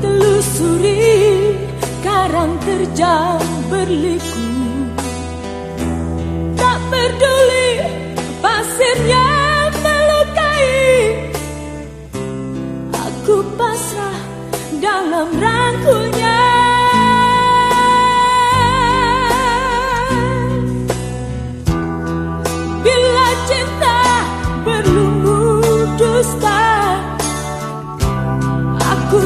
telusuri karang terjang berliku. Tak peduli pasirnya melukai. Aku pasrah dalam rangkunya. Bila cinta berlumur dusta Aku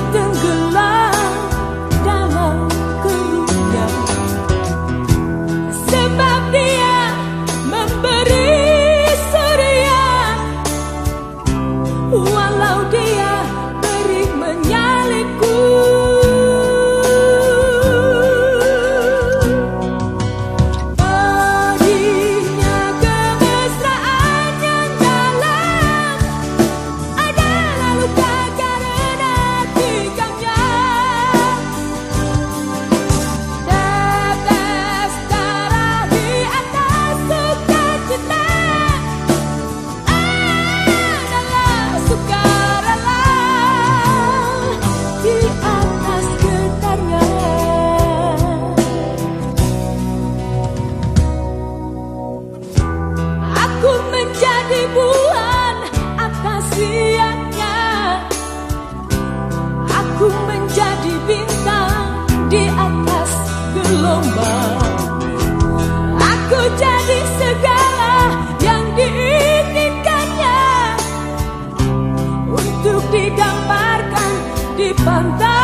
hati bulan atas siangnya Aku menjadi bintang di atas gelombang. Aku jadi segala yang diinginkannya. Untuk digambarkan di pantai.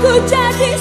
Ku 精